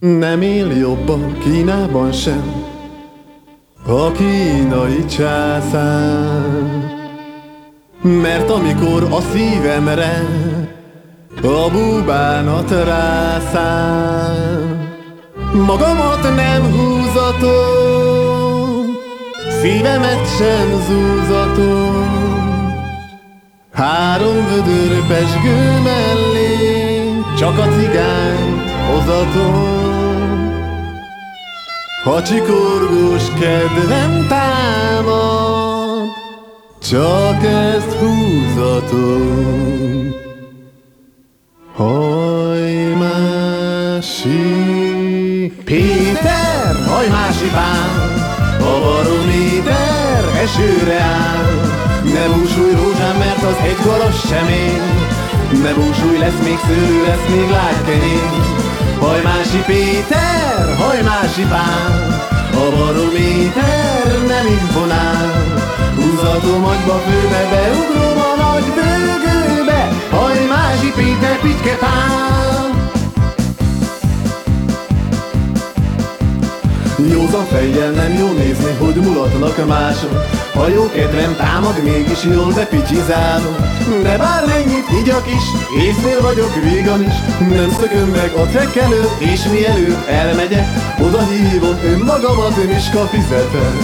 Nem él jobban Kínában sem a kínai császár. Mert amikor a szívemre a búbánat rászáll, magamat nem húzatom, szívemet sem zúzatom. Három vödör pesgő mellé csak a cigányt hozatom. Ha csikorgós kedvem támad, csak ezt húzatom. Hajmási Péter, hajmási pál, a barométer esőre áll. Ne búsulj rózsám, mert az egy garas sem én, ne búsulj, lesz még szőlő, lesz még lágykenyér. Hajmási Péter, hajmási pál, a barométer nem imponál. Húzatom agyba főbe, beugrom a nagy bőgőbe, hajmási Péter, pitke pál. Józan fejjel nem jó nézni, hogy mulatnak mások. Ha jó kedvem támad, mégis jól bepicsizálok De bármennyit igyak is, észnél vagyok vígan is. Nem szököm meg a trekkelő, és mielőtt elmegyek Oda hívom önmagamat, Miska fizetem.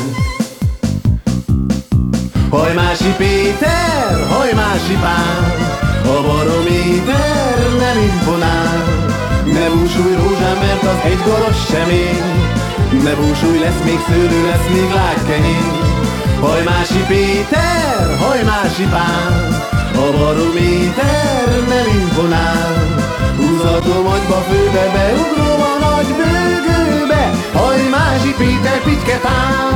Hajmási Péter, hajmási pár A barométer nem imponál. Ne búsulj rózsám, mert az egy garas sem én ne búsulj, lesz még szőlő, lesz még lágykenyér Hajmási Péter, hajmási pál. A barométer nem imponál. Húzatom agyba főbe, beugrom a nagy bőgőbe. Hajmási Péter, pitke pál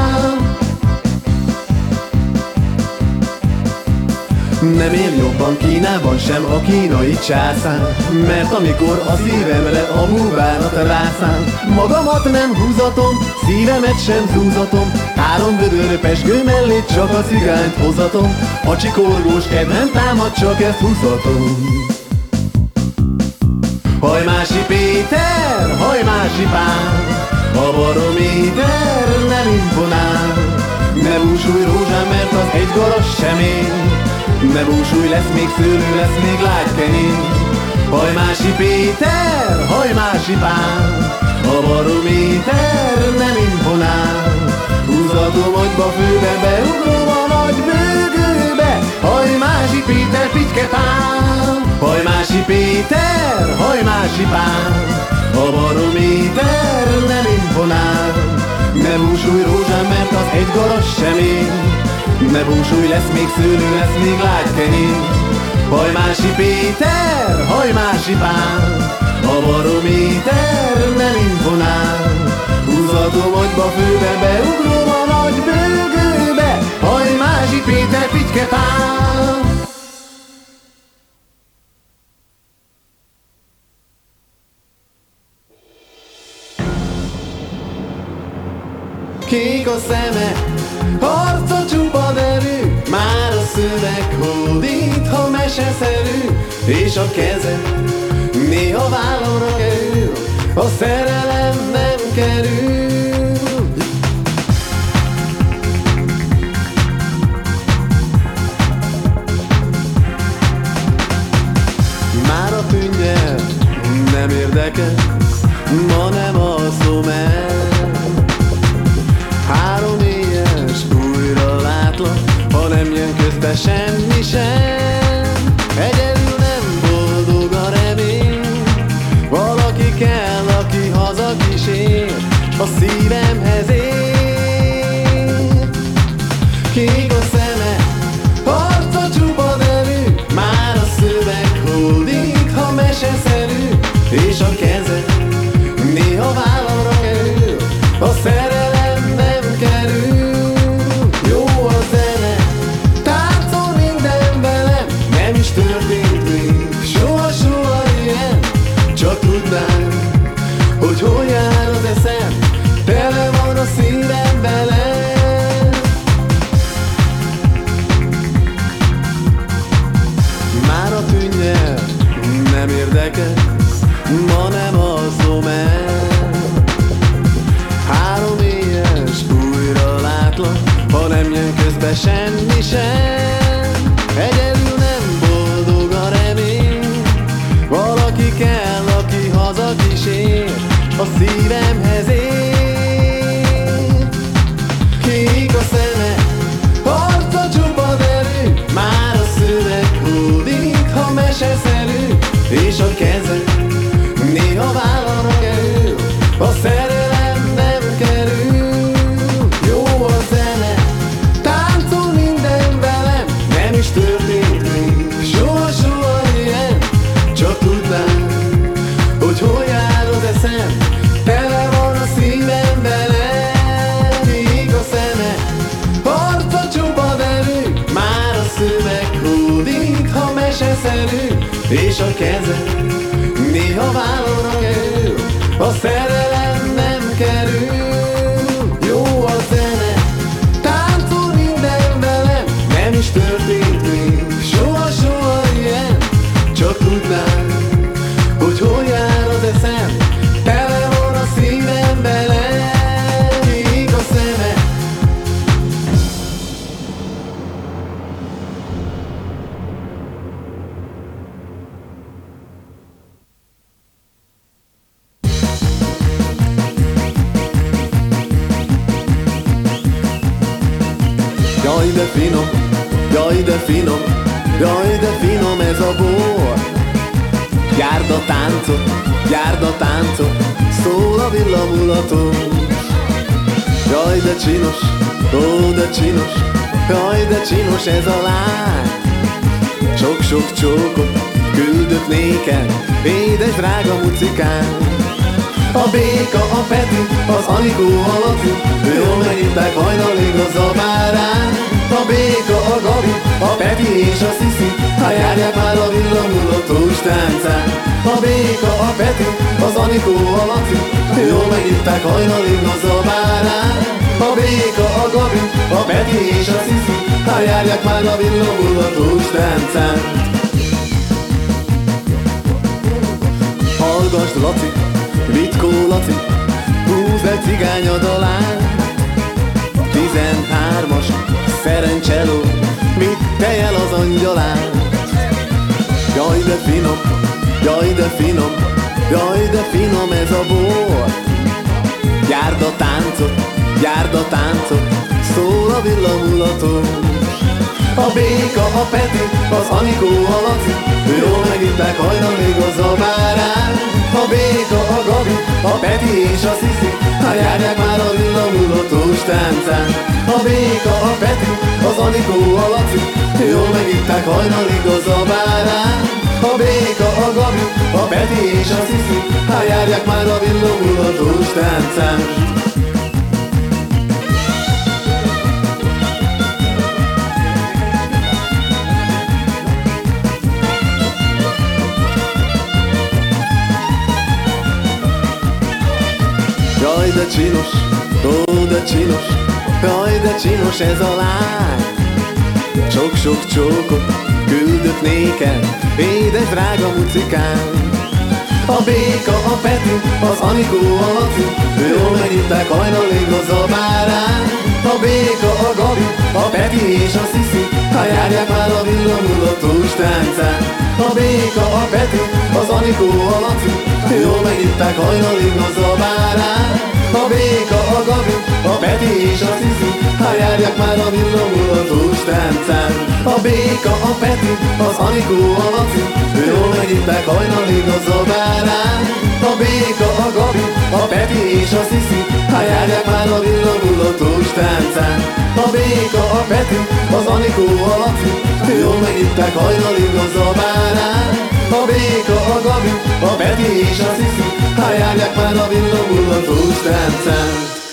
Nem él jobban Kínában sem a kínai császár. Mert amikor a szívemre a búbánat rászál Magamat nem húzatom, szívemet sem zúzatom. Három vödör pesgő mellé csak a cigányt hozatom. A csikorgós kedvem támad, csak ezt húzatom. Hajmási Péter, hajmási pár A barométer nem imponál. Ne búsulj rózsám, mert az egy garas sem ér ne búsulj, lesz még szőlő, lesz még lágykenyér Hajmási Péter, hajmási pál. A barométer nem imponál. Húzatom agyba főbe, beugrom a nagy bőgőbe. Hajmási Péter, pitke pál. Hajmási Péter, hajmási pál. A barométer nem imponál. Ne búsulj rózsám, mert az egy garas sem ér ne búsulj, lesz még szőlő, lesz még lágykenyér. Hajmási Péter, hajmási pál. A barométer nem imponál. Húzatom agyba főbe, beugrom a nagy bőgőbe. Hajmási Péter, pitke pál Kék a szeme, arca csupa derű, már a szöveg hódít, ha meseszerű, és a keze néha vállamra kerül, a szerelem nem kerül. Kísér A szívemhez finom, jaj, de finom, jaj, de finom ez a bor. Járd a táncot, járd a táncot, szól a villamulató. Jaj, de csinos, ó, de csinos, jaj, de csinos ez a lány. Sok-sok csókot küldök néked, édes drága mucikám. A béka, a Peti, az Anikó, a Laci Jól megitták hajnalig a zabárán A béka, a Gabi, a Peti és a Sziszi Ha járják már a villamulatos táncán. A béka, a Peti, az Anikó, a Laci. Jól megitták hajnalig a zabárán A béka, a Gabi, a Peti és a Sziszi Ha járják már a villamulatos táncán. Hallgass, Laci, Vitkó Laci, húzd egy cigány a dalán. Tizenhármas szerencseló, mit tejel az angyalán. Jaj, de finom, jaj, de finom, jaj, de finom ez a bor. Járd a táncot, járd a táncot, szól a villamulató. A béka, a Peti, az Anikó, a Laci Jól megitták hajnalig a zabárán A béka, a Gabi, a Peti és a Sziszi Ha járják már a villamulatos táncán A béka, a Peti, az Anikó, a Laci Jól megitták hajnalig a zabárán A béka, a Gabi, a Peti és a Sziszi Ha járják már a villamulatos táncán Jaj, de csinos, ó, de csinos, jaj, de csinos ez a lány. Sok-sok csókot küldök néked, édes drága mucikám. A béka, a Peti, az Anikó, a Laci, jól megitták hajnalig a zabárán. A béka, a Gabi, a Peti és a Sziszi, ha járják már a villamulatos táncán. A béka, a Peti, az Anikó, a Laci, jól megitták hajnalig a zabárán. A béka, a Gabi, a Peti és a Sziszi, ha járják már a villamulatos táncán. A béka, a Peti, az Anikó, a Laci, jól megitták hajnalig a zabárán. A béka, a Gabi, a Peti és a Sziszi, ha járják már a villamulatos táncán. A béka, a Peti, az Anikó, a Laci, jól megitták hajnalig a zabárán. A béka, a Gabi, Peti és a Sziszi, ha járják már a villamulatos táncán.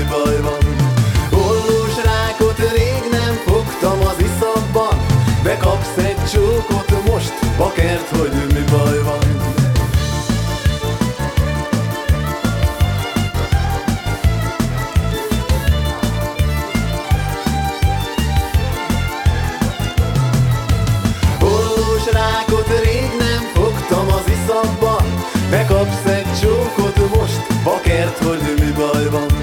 nagy baj van. Ollós rákot rég nem fogtam az iszabba Bekapsz egy csókot most, vakert, hogy mi baj van. Megkapsz egy csókot most, vakert, hogy mi baj van.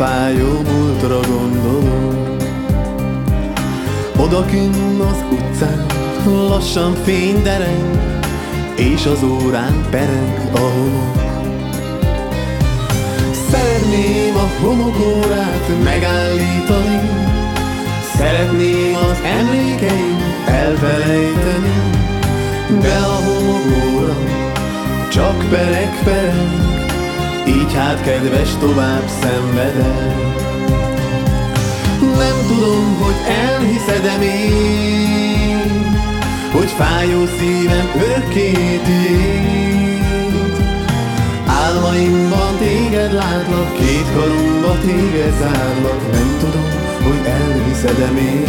Fájó múltra gondolom. Odakinn az utcán, lassan fény dereng, és az órán pereg a homok. Szeretném a homokórát megállítani, Szeretném az emlékeim elfelejteni, de a homokóra csak pereg pereg, így hát kedves tovább szenvedek. Nem tudom, hogy elhiszed-e még, hogy fájó szívem örökké. Álmaimban téged látlak, két karomba téged zárlak, nem tudom, hogy elhiszed-e még.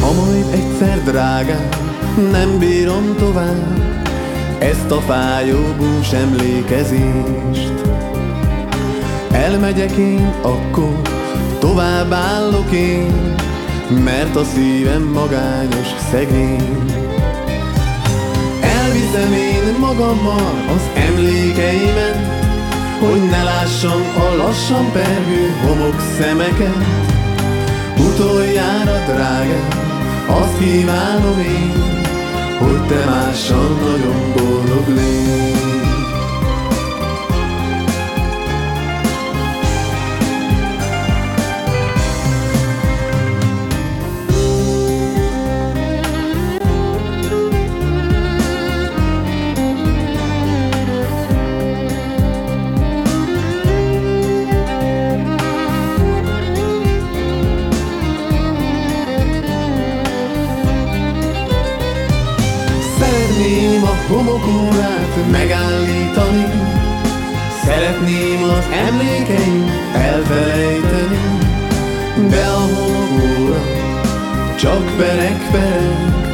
Ha majd egyszer drágám, nem bírom tovább ezt a fájó bús emlékezést. Elmegyek én, akkor tovább állok én, mert a szívem magányos szegény. Elviszem én magammal az emlékeimet, hogy ne lássam a lassan pergő homok szemeket. Utoljára, drágám, azt kívánom én, hogy te mással nagyon boldog légy. Homokórát megállítani. Szeretném az emlékeim elfelejteni De a homokóra csak pereg pereg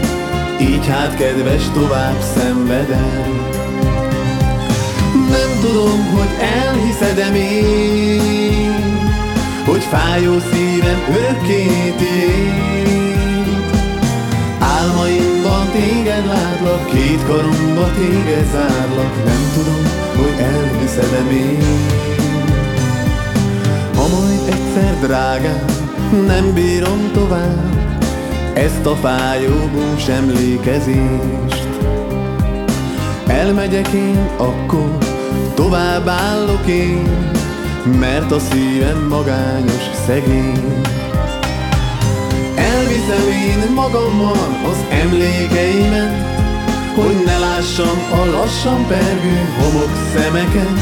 Így hát kedves tovább szenvedek Nem tudom, hogy elhiszed-e még Hogy fájó szívem örökké tiéd Álmaimban téged látlak, két karomba téged zárlak, nem tudom, hogy elhiszed-e még. Ha majd egyszer drágám, nem bírom tovább ezt a fájó bús emlékezést. Elmegyek én, akkor tovább állok én, mert a szívem magányos szegény. Elviszem én magammal az emlékeimet, hogy ne lássam a lassan pergő homok szemeket.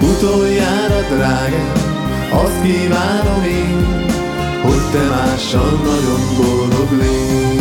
Utoljára, drágám, azt kívánom én, hogy te mással nagyon boldog légy.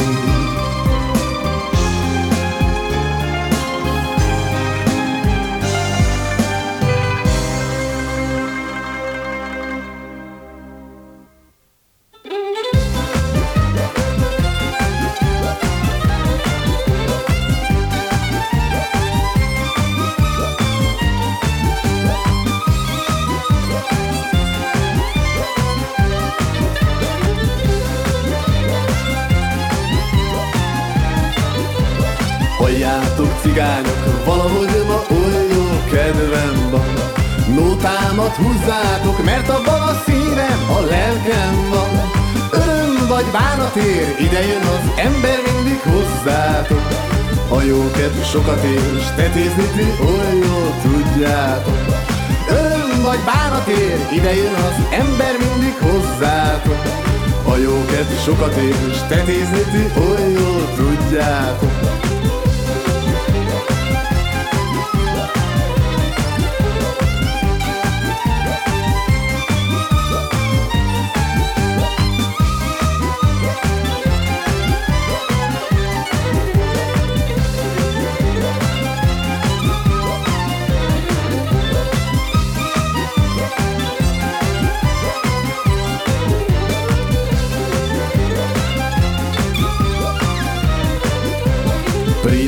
Sokat ér, s tetézni ti oly jól tudjátok. Öröm vagy bánatér, ide jön az ember mindig hozzátok. A jókedv sokat ér, s tetézni ti oly jól tudjátok.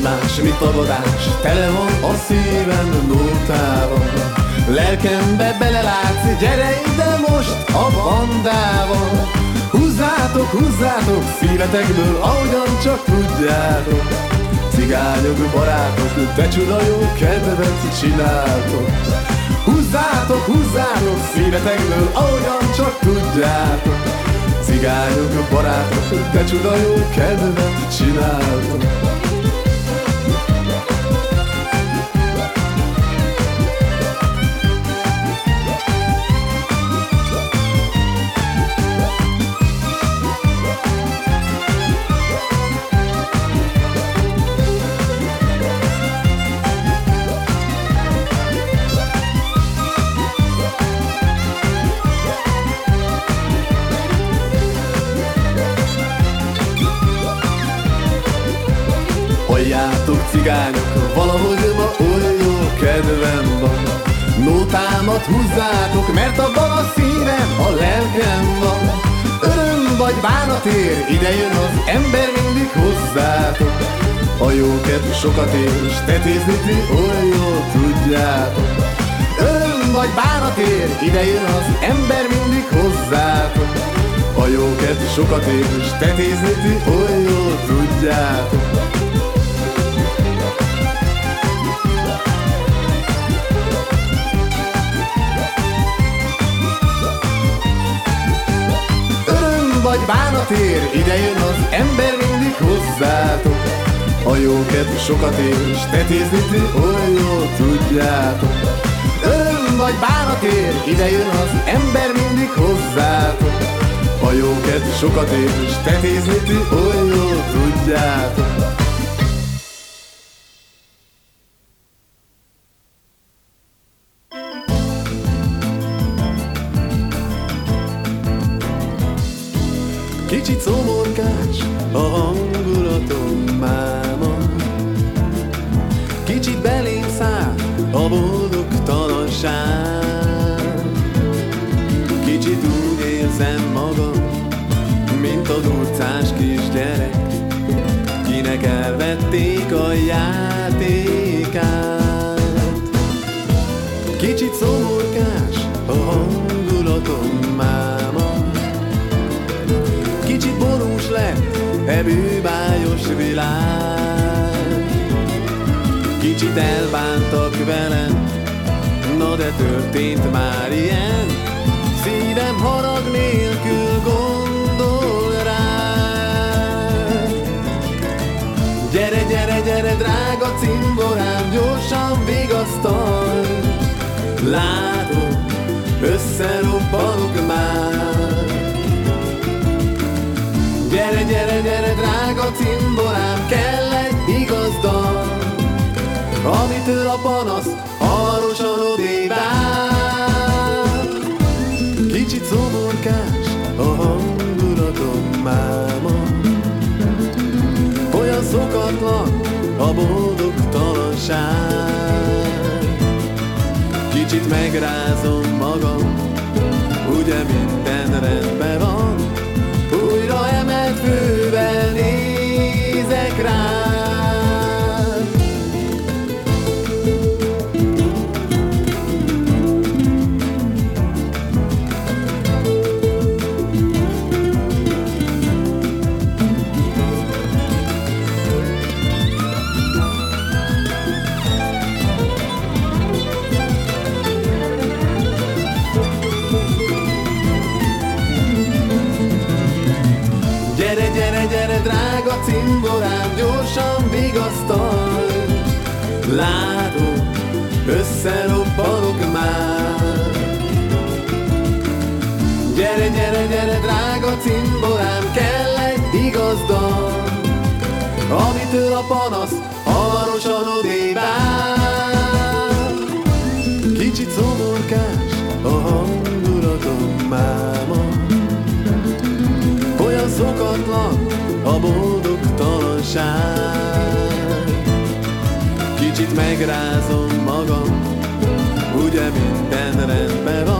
Primás, mi tagadás, tele van a szívem nótával Lelkembe belelátsz, gyere ide most a bandával. Húzzátok, húzzátok szívetekből, ahogyan csak tudjátok. Cigányok, barátok, te csuda jó kedvet csináltok. Húzzátok, húzzátok szívetekből, ahogyan csak tudjátok. Cigányok, barátok, te csuda jó kedvet csináltok valahogy ma oly jó kedvem van. Nótámat húzzátok, mert abban a szívem, a lelkem van. Öröm vagy bánatér, ide jön az ember mindig hozzátok. A jó kedv sokat ér, s tetézni ti oly jól tudjátok. Öröm vagy bánatér, ide jön az ember mindig hozzátok. A jó kedv sokat ér, s tetézni ti oly jól tudjátok vagy bánatér, ide jön az ember mindig hozzátok. A kedv sokat ér, s tetézni ti oly tudjátok. Öröm vagy bánatér, ide jön az ember mindig hozzátok. A kedv sokat ér, s tetézni ti oly tudjátok. Elvették a játékát. Kicsit szomorkás a hangulatom máma. Kicsit borús lett e bűbájos világ. Kicsit elbántak velem, na de történt már ilyen. Szívem harag nélkül gondol Gyere, drága cimborám, gyorsan vigasztalj Látod, összerobbanok már Gyere, gyere, gyere, drága cimborám, kell egy igaz dal, amitől a panasz hamarosan. Kicsit szomorkás a hangulatom máma, olyan szokatlan a boldogtalanság. Kicsit megrázom magam, ugye minden rendben van, újra emelt fővel nézek rád. Boldogtalanság. Kicsit megrázom magam, ugye minden rendben van,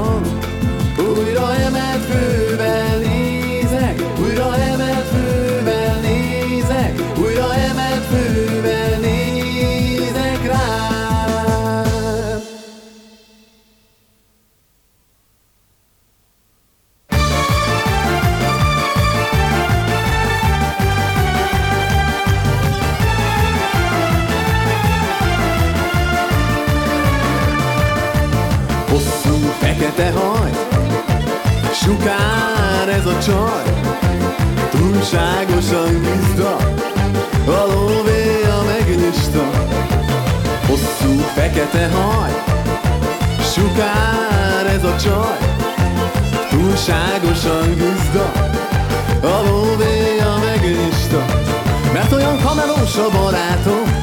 csaj, túlságosan gizda, a lóvéja megnyista. Hosszú fekete haj, sukár ez a csaj, túlságosan gizda, a lóvéja megnyista. Mert olyan kamelós a barátom,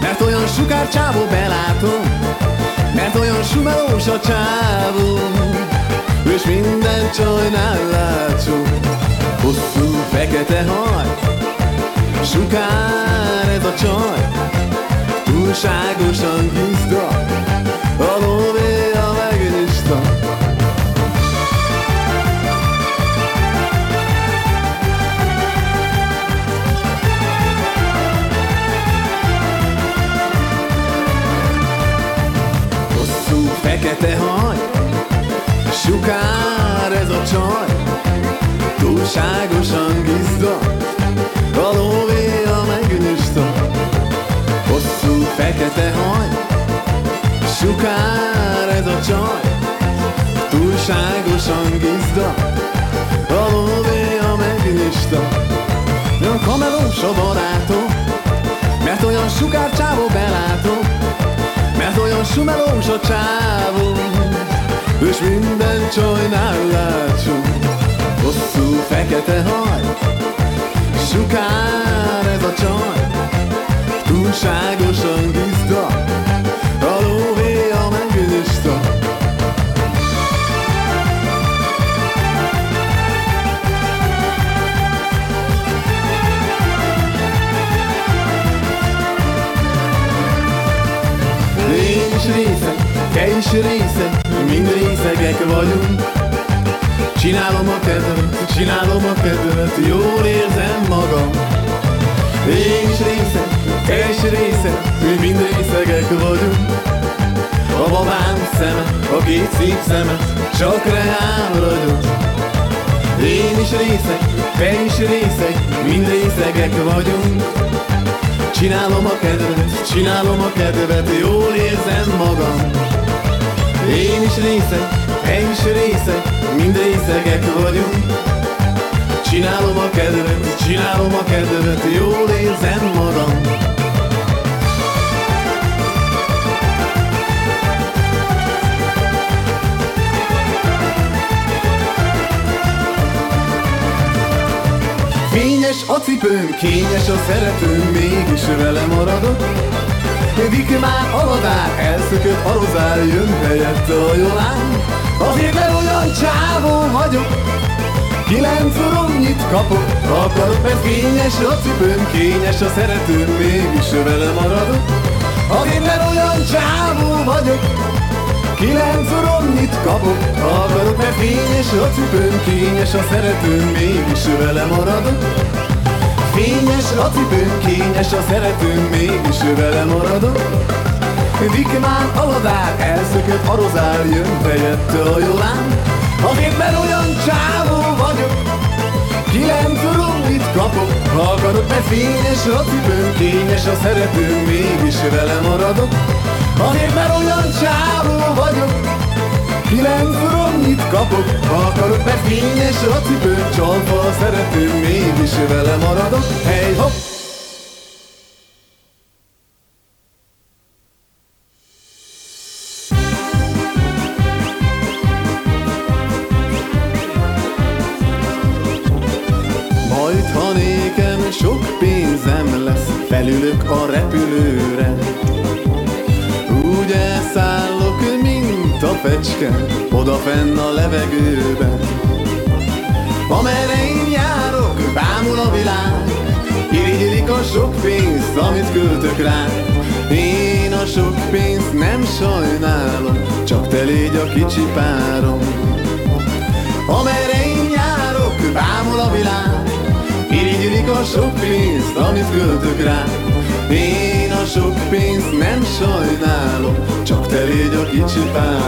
mert olyan sukár csávó belátom, mert olyan sumelós a csávó, és minden csajnál látszó. Hosszú fekete haj, sukár ez a csaj, túlságosan gizda, a lóvéja megnyista. Hosszú fekete haj, sukár ez a csaj, túlságosan gizda, a lóvéja megnyista. Hosszú fekete haj, sukár ez a csaj, túlságosan gizda, a lóvéja megnyista. Nem kamelós a barátom, mert olyan sukár csávó belátom, mert olyan sumelós a csávó, és minden csajnál látszó. Hosszú fekete haj, sukár ez a csaj, túlságosan gizda, a lóvéja megnyista. Részeg, te is részeg, mind részegek vagyunk. Csinálom a kedvet, csinálom a kedvet, jól érzem magam. Én is részeg, te is részeg, mi mind részegek vagyunk. A babám szeme, a két szép szemet, csak reám ragyog. Én is részeg, te is részeg, mind részegek vagyunk. Csinálom a kedvet, csinálom a kedvet, jól Részeg, te is részeg, mind részegek vagyunk. Csinálom a kedvet, csinálom a kedvet, jól érzem magam. Fényes a cipőm, kényes a szeretőm, mégis vele maradok. Dik már aladár, elszökött a rozár, jön helyette a jolán. Azért mert olyan csávó vagyok, kilenc oromnyit kapok. Akarok, mert fényes a cipőm, kényes a szeretőm, mégis vele maradok. Azért mert olyan csávó vagyok, Kilenc oromnyit kapok, akarok, mert fényes a cipőm, kényes a szeretőm, mégis vele maradok. Fényes a cipőm, kényes a szeretőm, mégis vele maradok. Dik már aladár, elszökött a rozár, jön helyette a jolán. Azért, mert olyan csávó vagyok, Kilenc oromnyit kapok, akarok, mert fényes a cipőm, kényes a szeretőm, mégis vele maradok. Azért, mert olyan csávó vagyok, Kilenc oromnyit kapok, ha akarok, mert fényes a cipő, csalfa a szeretőm, mégis vele maradok, hey hopp! Légy a kicsi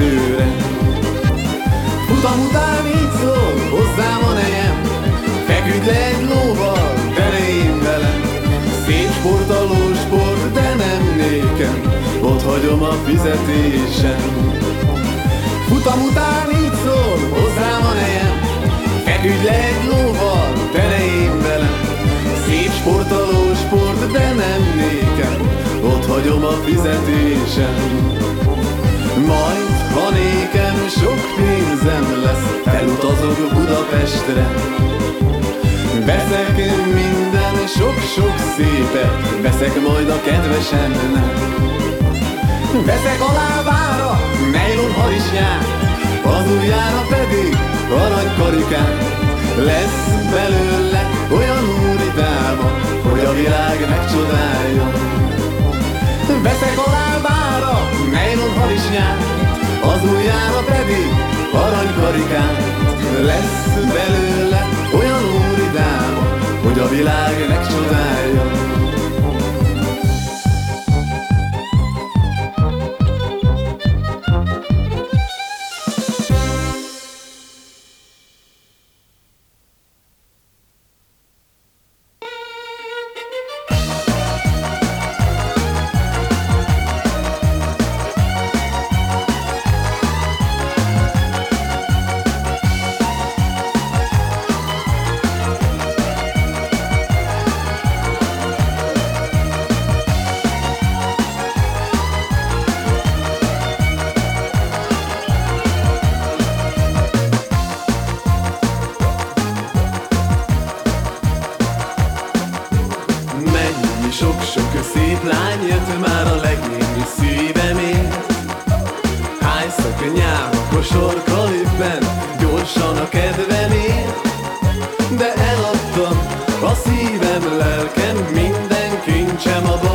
egy-kettőre Futam után így szól hozzám a nejem Feküdj le egy lóval, de velem. Szép sportoló sport, de nem nékem Ott hagyom a fizetésem. Futam után így szól hozzám a nejem Feküdj le egy lóval, én velem. Szép sportoló sport, de nem nékem Ott hagyom a fizetésem Budapestre Veszek minden sok-sok szépet Veszek majd a kedvesemnek Veszek a lábára nejlon harisnyát Az ujjára pedig aranykarikát Lesz belőle olyan úri dáma Hogy a világ megcsodálja. Veszek a lábára nejlon harisnyát Az ujjára pedig aranykarikát Lesz belőle olyan úri dáma Hogy a világ megcsodálja eladtam a szívem, lelkem, minden kincsem a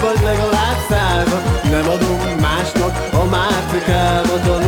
vagy legalább százat Nem adom másnak a a lugasban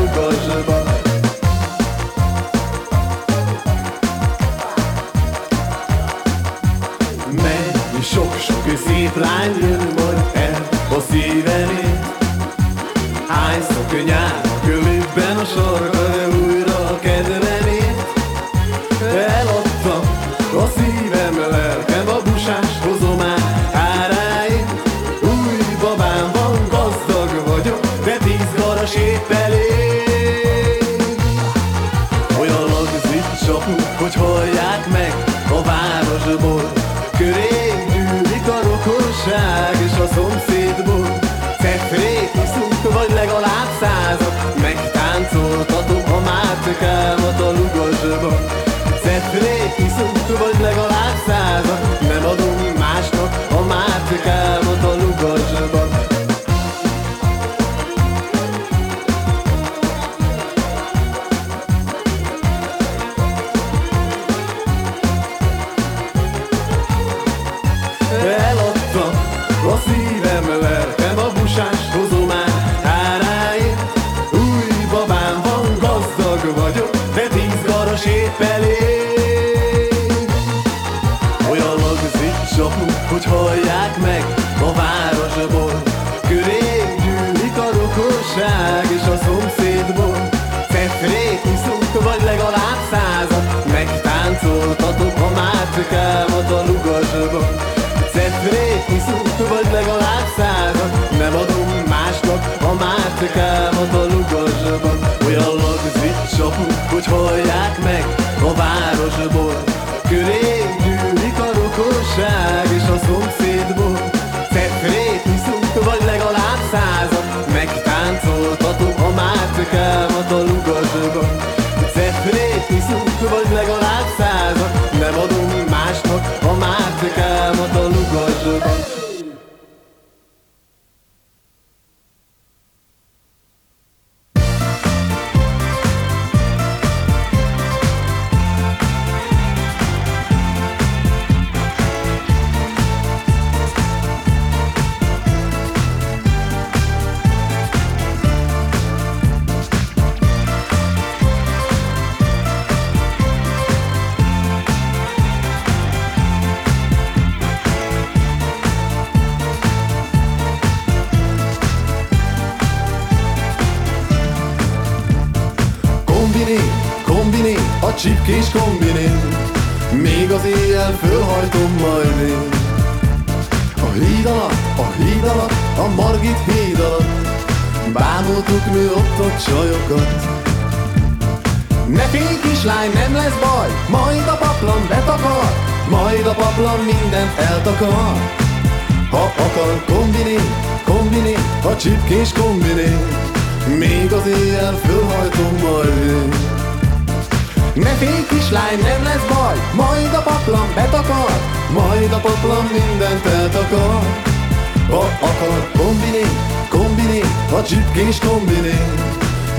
csipkés kombiné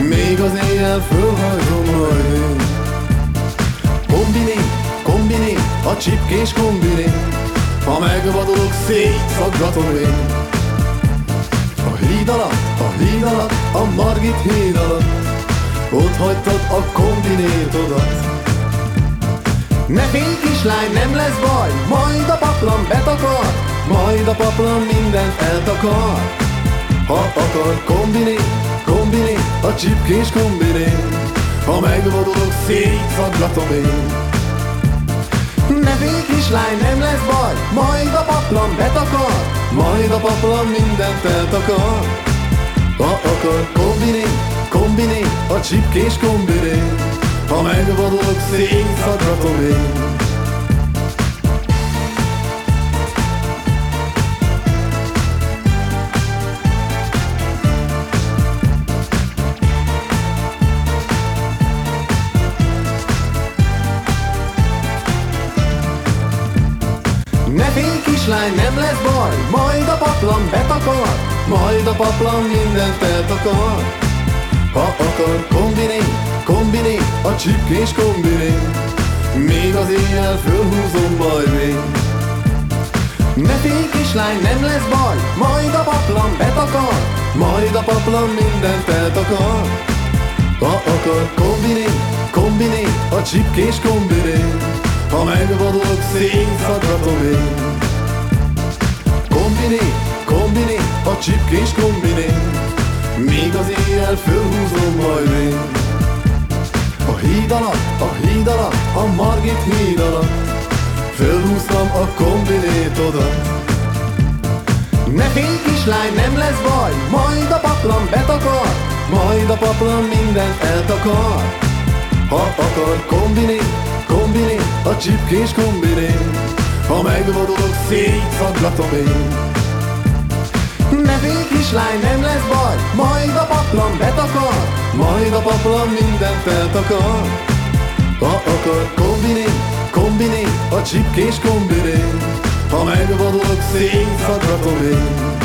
Még az éjjel fölhajtom majd. Én Kombiné, kombiné, a csipkés kombiné Ha megvadulok, szétszaggatom én. A híd alatt, a híd alatt, a Margit híd alatt Ott hagytad a kombinétodat Ne félj kislány, nem lesz baj, majd a paplan betakar Majd a paplan mindent eltakar Ha akar kombiné, kombiné, a csipkés kombiné Ha megvadulok, szétszaggatom én. Ne félj kislány, nem lesz baj, majd a paplan betakar. Majd a paplan mindent eltakar. Ha akar kombiné, kombiné, a csipkés kombiné Ha megvadulok, szétszagratom én kislány, nem lesz baj, majd a paplan betakar Majd a paplan mindent eltakar. Ha akar kombiné, kombiné, a csipkés kombiné Még az éjjel fölhúzom majd én. Ne félj kislány, nem lesz baj, majd a paplan betakar Majd a paplan mindent eltakar. Ha akar kombiné, kombiné, a csipkés kombiné Ha megvadulok, szétszagratom én Kombiné, kombiné, a csipkés kombiné. Még az éjjel fölhúzom majd én. A híd alatt, a híd alatt, a Margit híd alatt Fölhúztam a kombinétodat Ne félj kislány, nem lesz baj, majd a paplan betakar Majd a paplan mindent eltakar. Ha akar kombiné, kombiné, a csipkés kombiné. Ha megvadulok, szétszaggatom én Ne félj kislány, nem lesz baj, majd a paplan betakar Majd a paplan mindent eltakar Ha akar kombiné, kombiné, a csipkés kombiné Ha megvadulok, szétszaggatom én